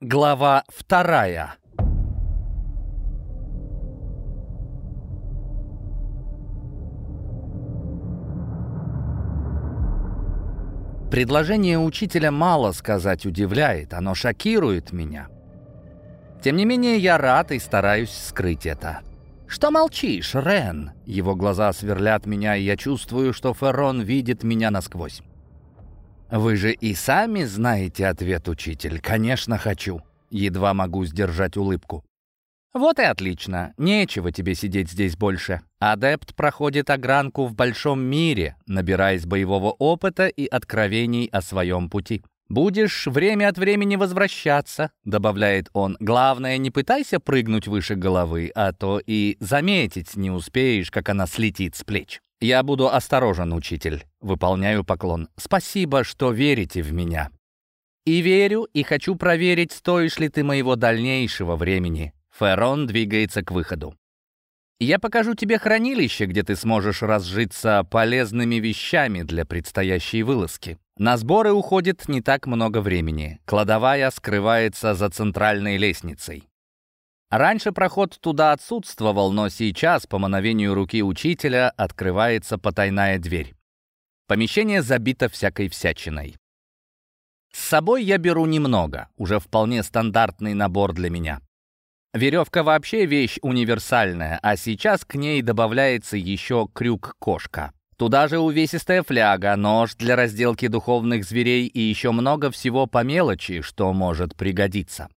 Глава вторая. Предложение учителя мало сказать удивляет, оно шокирует меня. Тем не менее, я рад и стараюсь скрыть это. «Что молчишь, Рен?» Его глаза сверлят меня, и я чувствую, что Феррон видит меня насквозь. «Вы же и сами знаете ответ, учитель. Конечно, хочу». Едва могу сдержать улыбку. «Вот и отлично. Нечего тебе сидеть здесь больше. Адепт проходит огранку в большом мире, набираясь боевого опыта и откровений о своем пути. «Будешь время от времени возвращаться», — добавляет он. «Главное, не пытайся прыгнуть выше головы, а то и заметить не успеешь, как она слетит с плеч». «Я буду осторожен, учитель», — выполняю поклон. «Спасибо, что верите в меня». «И верю, и хочу проверить, стоишь ли ты моего дальнейшего времени». Ферон двигается к выходу. «Я покажу тебе хранилище, где ты сможешь разжиться полезными вещами для предстоящей вылазки. На сборы уходит не так много времени. Кладовая скрывается за центральной лестницей. Раньше проход туда отсутствовал, но сейчас, по мановению руки учителя, открывается потайная дверь. Помещение забито всякой всячиной. С собой я беру немного, уже вполне стандартный набор для меня. Веревка вообще вещь универсальная, а сейчас к ней добавляется еще крюк-кошка. Туда же увесистая фляга, нож для разделки духовных зверей и еще много всего по мелочи, что может пригодиться.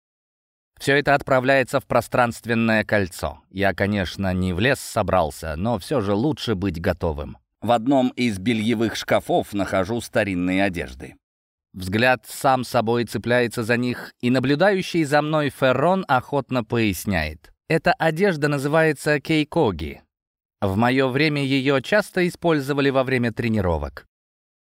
Все это отправляется в пространственное кольцо. Я, конечно, не в лес собрался, но все же лучше быть готовым. В одном из бельевых шкафов нахожу старинные одежды. Взгляд сам собой цепляется за них, и наблюдающий за мной Феррон охотно поясняет. Эта одежда называется кейкоги. В мое время ее часто использовали во время тренировок.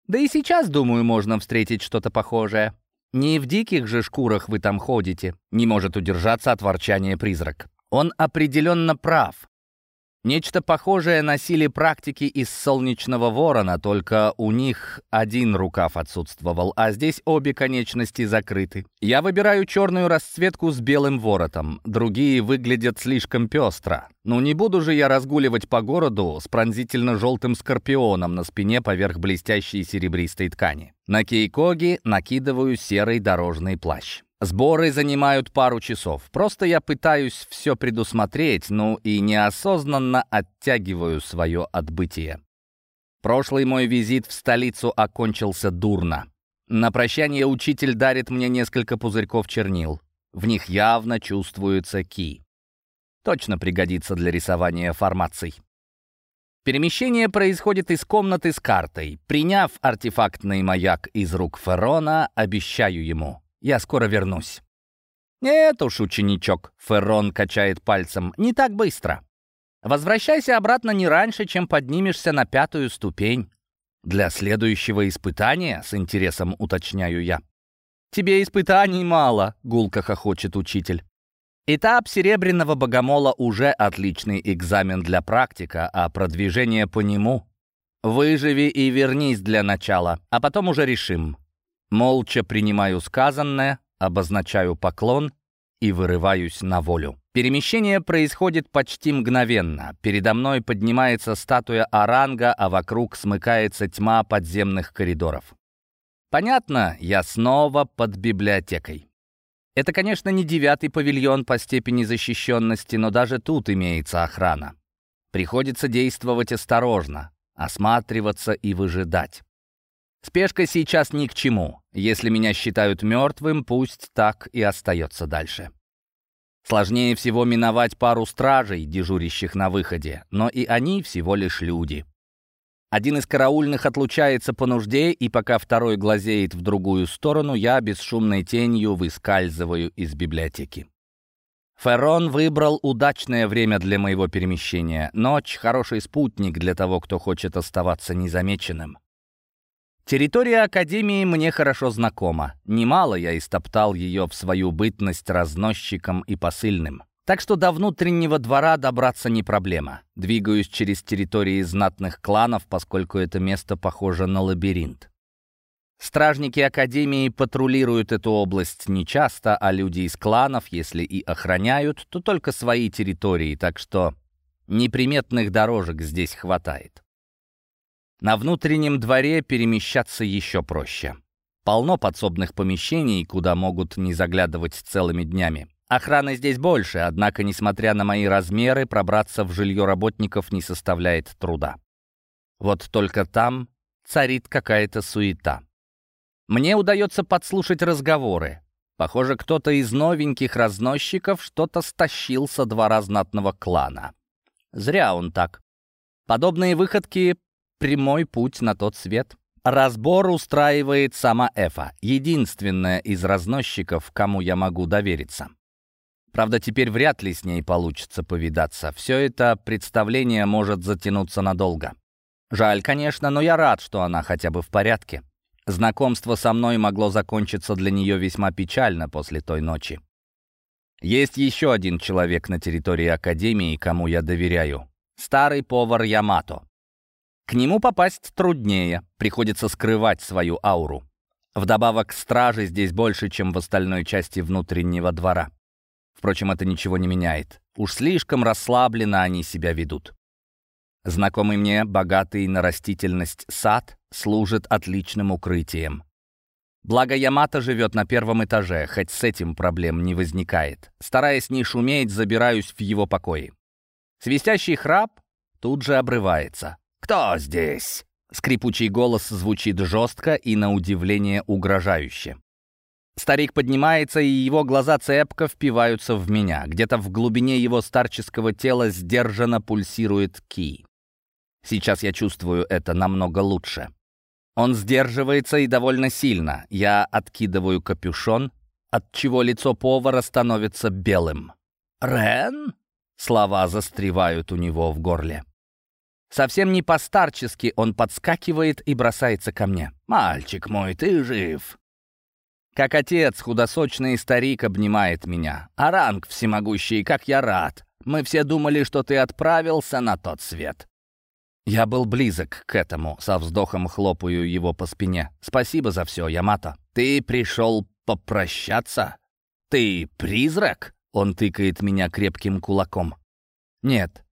Да и сейчас, думаю, можно встретить что-то похожее. Не в диких же шкурах вы там ходите, не может удержаться от ворчания призрак. Он определенно прав. Нечто похожее носили практики из «Солнечного ворона», только у них один рукав отсутствовал, а здесь обе конечности закрыты. Я выбираю черную расцветку с белым воротом, другие выглядят слишком пестро. Ну не буду же я разгуливать по городу с пронзительно-желтым скорпионом на спине поверх блестящей серебристой ткани. На кейкоги накидываю серый дорожный плащ. Сборы занимают пару часов. Просто я пытаюсь все предусмотреть, ну и неосознанно оттягиваю свое отбытие. Прошлый мой визит в столицу окончился дурно. На прощание учитель дарит мне несколько пузырьков чернил. В них явно чувствуется ки. Точно пригодится для рисования формаций. Перемещение происходит из комнаты с картой. Приняв артефактный маяк из рук Ферона, обещаю ему — я скоро вернусь». «Нет уж, ученичок», — Феррон качает пальцем, — «не так быстро. Возвращайся обратно не раньше, чем поднимешься на пятую ступень». «Для следующего испытания?» — с интересом уточняю я. «Тебе испытаний мало», — гулко хохочет учитель. Этап серебряного богомола уже отличный экзамен для практика, а продвижение по нему — выживи и вернись для начала, а потом уже решим. Молча принимаю сказанное, обозначаю поклон и вырываюсь на волю. Перемещение происходит почти мгновенно. Передо мной поднимается статуя Оранга, а вокруг смыкается тьма подземных коридоров. Понятно, я снова под библиотекой. Это, конечно, не девятый павильон по степени защищенности, но даже тут имеется охрана. Приходится действовать осторожно, осматриваться и выжидать. Спешка сейчас ни к чему. Если меня считают мертвым, пусть так и остается дальше. Сложнее всего миновать пару стражей, дежурящих на выходе, но и они всего лишь люди. Один из караульных отлучается по нужде, и пока второй глазеет в другую сторону, я бесшумной тенью выскальзываю из библиотеки. Феррон выбрал удачное время для моего перемещения. Ночь — хороший спутник для того, кто хочет оставаться незамеченным. Территория Академии мне хорошо знакома. Немало я истоптал ее в свою бытность разносчиком и посыльным. Так что до внутреннего двора добраться не проблема. Двигаюсь через территории знатных кланов, поскольку это место похоже на лабиринт. Стражники Академии патрулируют эту область нечасто, а люди из кланов, если и охраняют, то только свои территории, так что неприметных дорожек здесь хватает. На внутреннем дворе перемещаться еще проще. Полно подсобных помещений, куда могут не заглядывать целыми днями. Охраны здесь больше, однако, несмотря на мои размеры, пробраться в жилье работников не составляет труда. Вот только там царит какая-то суета. Мне удается подслушать разговоры. Похоже, кто-то из новеньких разносчиков что-то стащил со двора знатного клана. Зря он так. Подобные выходки — прямой путь на тот свет. Разбор устраивает сама Эфа, единственная из разносчиков, кому я могу довериться. Правда, теперь вряд ли с ней получится повидаться. Все это представление может затянуться надолго. Жаль, конечно, но я рад, что она хотя бы в порядке. Знакомство со мной могло закончиться для нее весьма печально после той ночи. Есть еще один человек на территории Академии, кому я доверяю. Старый повар Ямато. К нему попасть труднее, приходится скрывать свою ауру. Вдобавок, стражи здесь больше, чем в остальной части внутреннего двора. Впрочем, это ничего не меняет. Уж слишком расслабленно они себя ведут. Знакомый мне богатый на растительность сад служит отличным укрытием. Благо Ямато живет на первом этаже, хоть с этим проблем не возникает. Стараясь не шуметь, забираюсь в его покои. Свистящий храп тут же обрывается. «Кто здесь?» Скрипучий голос звучит жестко и, на удивление, угрожающе. Старик поднимается, и его глаза цепко впиваются в меня. Где-то в глубине его старческого тела сдержанно пульсирует ки. Сейчас я чувствую это намного лучше. Он сдерживается и довольно сильно. Я откидываю капюшон, от чего лицо повара становится белым. «Рен?» Слова застревают у него в горле. Совсем не постарчески он подскакивает и бросается ко мне. «Мальчик мой, ты жив!» Как отец, худосочный старик обнимает меня. «Аранг всемогущий, как я рад! Мы все думали, что ты отправился на тот свет. Я был близок к этому, со вздохом хлопаю его по спине. «Спасибо за все, Ямато. Ты пришел попрощаться? Ты призрак?» Он тыкает меня крепким кулаком. «Нет,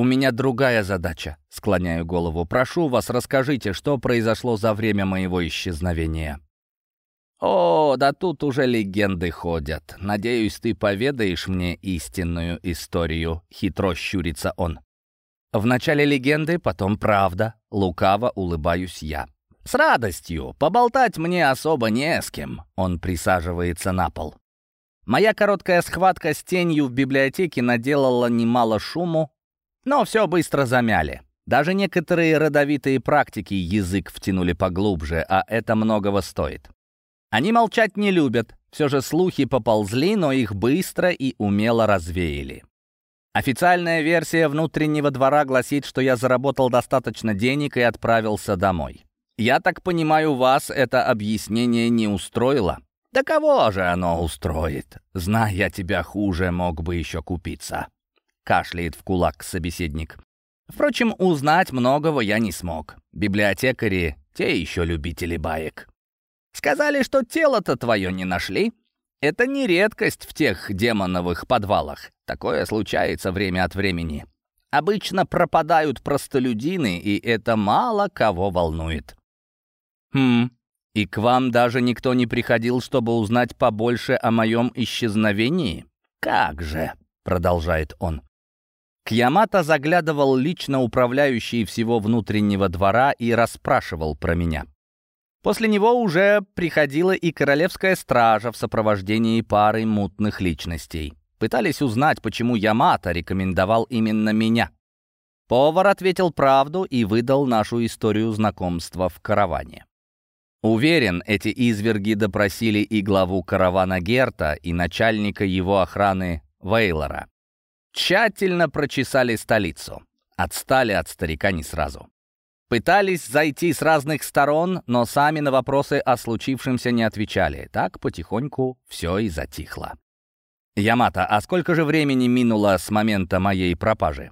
у меня другая задача», — склоняю голову. «Прошу вас, расскажите, что произошло за время моего исчезновения». «О, да тут уже легенды ходят. Надеюсь, ты поведаешь мне истинную историю», — хитро щурится он. В начале легенды, потом правда. Лукаво улыбаюсь я. «С радостью! Поболтать мне особо не с кем!» Он присаживается на пол. Моя короткая схватка с тенью в библиотеке наделала немало шуму, но все быстро замяли. Даже некоторые родовитые практики язык втянули поглубже, а это многого стоит. Они молчать не любят, все же слухи поползли, но их быстро и умело развеяли. Официальная версия внутреннего двора гласит, что я заработал достаточно денег и отправился домой. Я так понимаю, вас это объяснение не устроило? Да кого же оно устроит? Зная тебя хуже, мог бы еще купиться. Кашляет в кулак собеседник. Впрочем, узнать многого я не смог. Библиотекари — те еще любители баек. Сказали, что тело-то твое не нашли, это не редкость в тех демоновых подвалах. Такое случается время от времени. Обычно пропадают простолюдины, и это мало кого волнует. Хм, и к вам даже никто не приходил, чтобы узнать побольше о моем исчезновении? Как же, продолжает он. К заглядывал лично управляющий всего внутреннего двора и расспрашивал про меня. После него уже приходила и королевская стража в сопровождении пары мутных личностей. Пытались узнать, почему Ямато рекомендовал именно меня. Повар ответил правду и выдал нашу историю знакомства в караване. Уверен, эти изверги допросили и главу каравана Герта, и начальника его охраны Вейлора. Тщательно прочесали столицу. Отстали от старика не сразу. Пытались зайти с разных сторон, но сами на вопросы о случившемся не отвечали. Так потихоньку все и затихло. «Ямато, а сколько же времени минуло с момента моей пропажи?»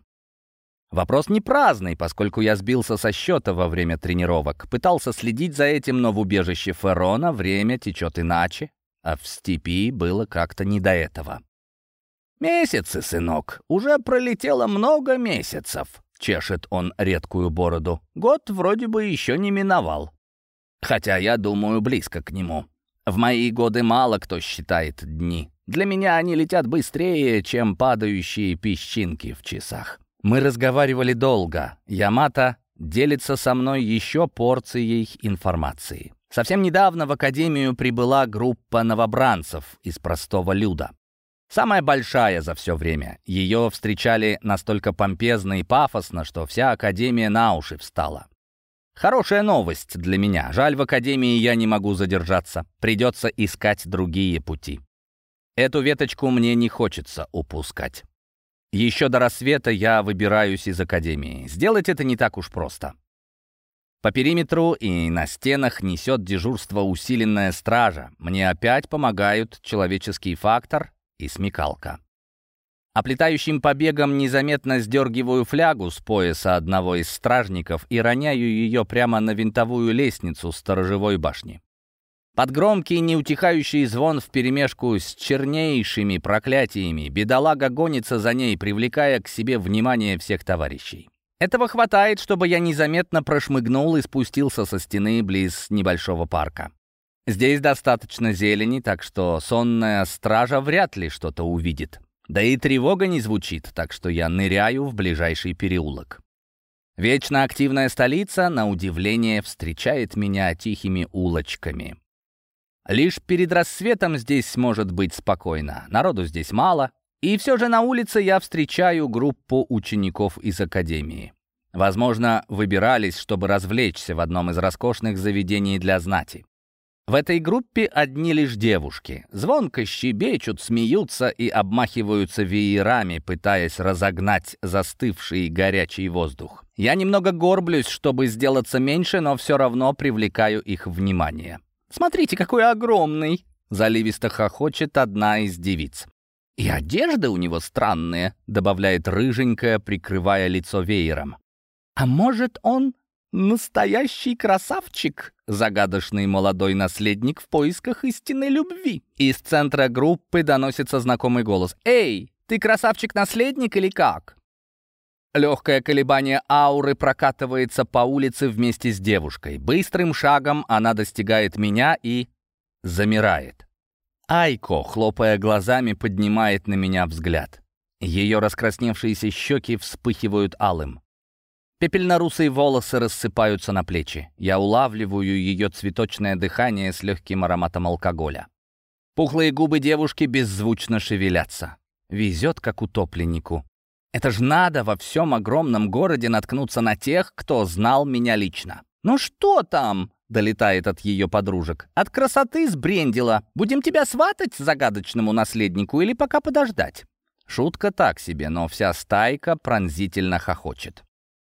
Вопрос не праздный, поскольку я сбился со счета во время тренировок. Пытался следить за этим, но в убежище Ферона время течет иначе, а в степи было как-то не до этого. «Месяцы, сынок, уже пролетело много месяцев», — чешет он редкую бороду. «Год вроде бы еще не миновал. Хотя я думаю, близко к нему. В мои годы мало кто считает дни. Для меня они летят быстрее, чем падающие песчинки в часах». Мы разговаривали долго. Ямато делится со мной еще порцией информации. Совсем недавно в Академию прибыла группа новобранцев из простого люда. Самая большая за все время. Ее встречали настолько помпезно и пафосно, что вся Академия на уши встала. Хорошая новость для меня. Жаль, в Академии я не могу задержаться. Придется искать другие пути. Эту веточку мне не хочется упускать. Еще до рассвета я выбираюсь из академии. Сделать это не так уж просто. По периметру и на стенах несет дежурство усиленная стража. Мне опять помогают человеческий фактор и смекалка. Оплетающим побегом незаметно сдергиваю флягу с пояса одного из стражников и роняю ее прямо на винтовую лестницу сторожевой башни. Под громкий неутихающий звон вперемешку с чернейшими проклятиями бедолага гонится за ней, привлекая к себе внимание всех товарищей. Этого хватает, чтобы я незаметно прошмыгнул и спустился со стены близ небольшого парка. Здесь достаточно зелени, так что сонная стража вряд ли что-то увидит. Да и тревога не звучит, так что я ныряю в ближайший переулок. Вечно активная столица, на удивление, встречает меня тихими улочками. Лишь перед рассветом здесь может быть спокойно. Народу здесь мало. И все же на улице я встречаю группу учеников из академии. Возможно, выбирались, чтобы развлечься в одном из роскошных заведений для знати. В этой группе одни лишь девушки. Звонко щебечут, смеются и обмахиваются веерами, пытаясь разогнать застывший горячий воздух. Я немного горблюсь, чтобы сделаться меньше, но все равно привлекаю их внимание. Смотрите, какой огромный!» Заливисто хохочет одна из девиц. «И одежда у него странная», — добавляет рыженькая, прикрывая лицо веером. «А может, он настоящий красавчик?» Загадочный молодой наследник в поисках истинной любви. Из центра группы доносится знакомый голос. «Эй, ты красавчик-наследник или как?» Легкое колебание ауры прокатывается по улице вместе с девушкой. Быстрым шагом она достигает меня и замирает. Айко, хлопая глазами, поднимает на меня взгляд. Ее раскрасневшиеся щеки вспыхивают алым. Пепельно-русые волосы рассыпаются на плечи. Я улавливаю ее цветочное дыхание с легким ароматом алкоголя. Пухлые губы девушки беззвучно шевелятся. Везет, как утопленнику. Это ж надо во всем огромном городе наткнуться на тех, кто знал меня лично. «Ну что там?» — долетает от ее подружек. «От красоты сбрендила. Будем тебя сватать загадочному наследнику или пока подождать?» Шутка так себе, но вся стайка пронзительно хохочет.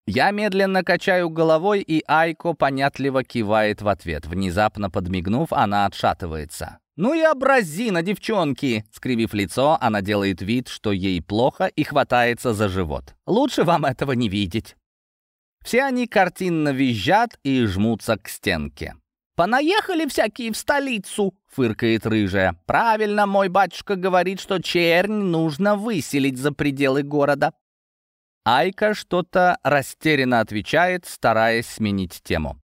Я медленно качаю головой, и Айко понятливо кивает в ответ. Внезапно подмигнув, она отшатывается. «Ну и образина, девчонки!» Скривив лицо, она делает вид, что ей плохо и хватается за живот. «Лучше вам этого не видеть». Все они картинно визжат и жмутся к стенке. «Понаехали всякие в столицу!» — фыркает рыжая. «Правильно, мой батюшка говорит, что чернь нужно выселить за пределы города». Айка что-то растерянно отвечает, стараясь сменить тему.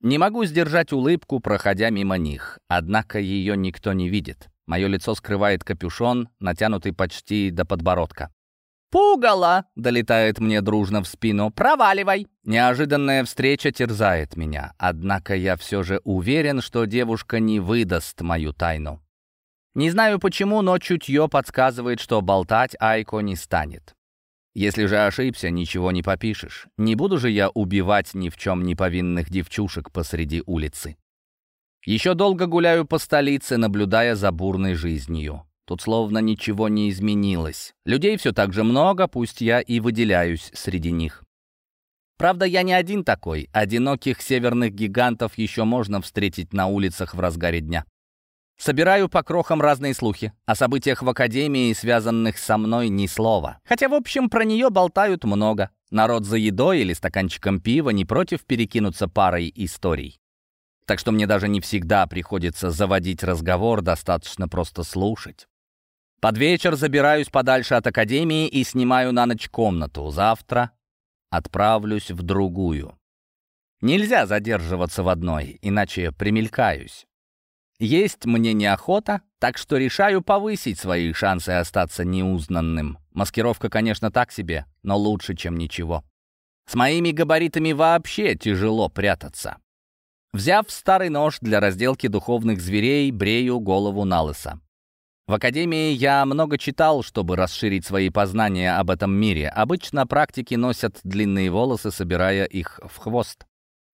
Не могу сдержать улыбку, проходя мимо них. Однако ее никто не видит. Мое лицо скрывает капюшон, натянутый почти до подбородка. «Пугало!» — долетает мне дружно в спину. «Проваливай!» Неожиданная встреча терзает меня. Однако я все же уверен, что девушка не выдаст мою тайну. Не знаю почему, но чутье подсказывает, что болтать Айко не станет. Если же ошибся, ничего не попишешь. Не буду же я убивать ни в чем не повинных девчушек посреди улицы. Еще долго гуляю по столице, наблюдая за бурной жизнью. Тут словно ничего не изменилось. Людей все так же много, пусть я и выделяюсь среди них. Правда, я не один такой. Одиноких северных гигантов еще можно встретить на улицах в разгаре дня. Собираю по крохам разные слухи. О событиях в Академии, связанных со мной, ни слова. Хотя, в общем, про нее болтают много. Народ за едой или стаканчиком пива не против перекинуться парой историй. Так что мне даже не всегда приходится заводить разговор, достаточно просто слушать. Под вечер забираюсь подальше от академии и снимаю на ночь комнату. Завтра отправлюсь в другую. Нельзя задерживаться в одной, иначе примелькаюсь. Есть мне неохота, так что решаю повысить свои шансы остаться неузнанным. Маскировка, конечно, так себе, но лучше, чем ничего. С моими габаритами вообще тяжело прятаться. Взяв старый нож для разделки духовных зверей, брею голову на лысо. В академии я много читал, чтобы расширить свои познания об этом мире. Обычно практики носят длинные волосы, собирая их в хвост.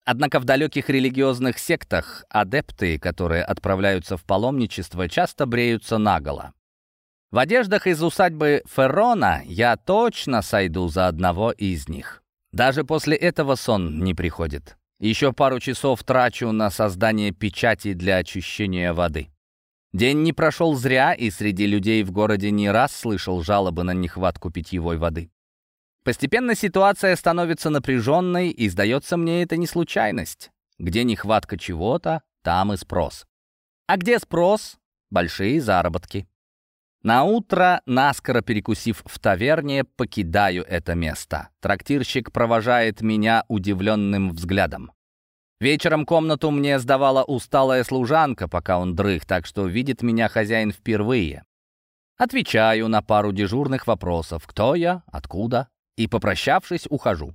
Однако в далеких религиозных сектах адепты, которые отправляются в паломничество, часто бреются наголо. В одеждах из усадьбы Феррона я точно сойду за одного из них. Даже после этого сон не приходит. Еще пару часов трачу на создание печати для очищения воды. День не прошел зря, и среди людей в городе не раз слышал жалобы на нехватку питьевой воды. Постепенно ситуация становится напряженной, и, сдается мне, это не случайность. Где нехватка чего-то, там и спрос. А где спрос? Большие заработки. На утро, наскоро перекусив в таверне, покидаю это место. Трактирщик провожает меня удивленным взглядом. Вечером комнату мне сдавала усталая служанка, пока он дрых, так что видит меня хозяин впервые. Отвечаю на пару дежурных вопросов. Кто я? Откуда? И, попрощавшись, ухожу.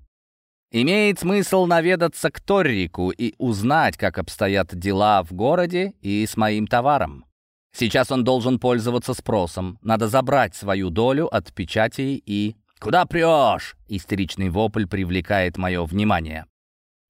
Имеет смысл наведаться к Торрику и узнать, как обстоят дела в городе и с моим товаром. Сейчас он должен пользоваться спросом. Надо забрать свою долю от печатей и... «Куда прешь?» — истеричный вопль привлекает мое внимание.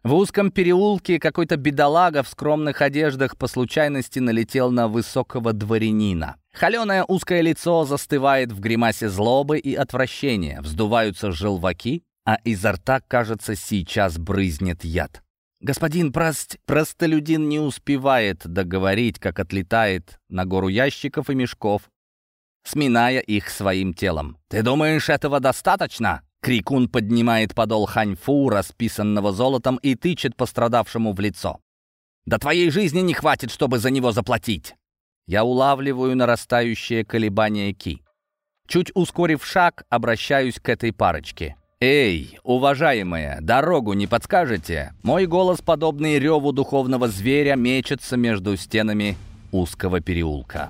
В узком переулке какой-то бедолага в скромных одеждах по случайности налетел на высокого дворянина. Холеное узкое лицо застывает в гримасе злобы и отвращения, вздуваются желваки, а изо рта, кажется, сейчас брызнет яд. Господин прост... простолюдин не успевает договорить, как отлетает на гору ящиков и мешков, сминая их своим телом. «Ты думаешь, этого достаточно?» Крикун поднимает подол ханьфу, расписанного золотом, и тычет пострадавшему в лицо. «Да твоей жизни не хватит, чтобы за него заплатить!» Я улавливаю нарастающее колебание Ки. Чуть ускорив шаг, обращаюсь к этой парочке. «Эй, уважаемые, дорогу не подскажете?» Мой голос, подобный реву духовного зверя, мечется между стенами узкого переулка.